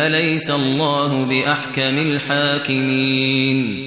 أليس الله بأحكم الحاكمين؟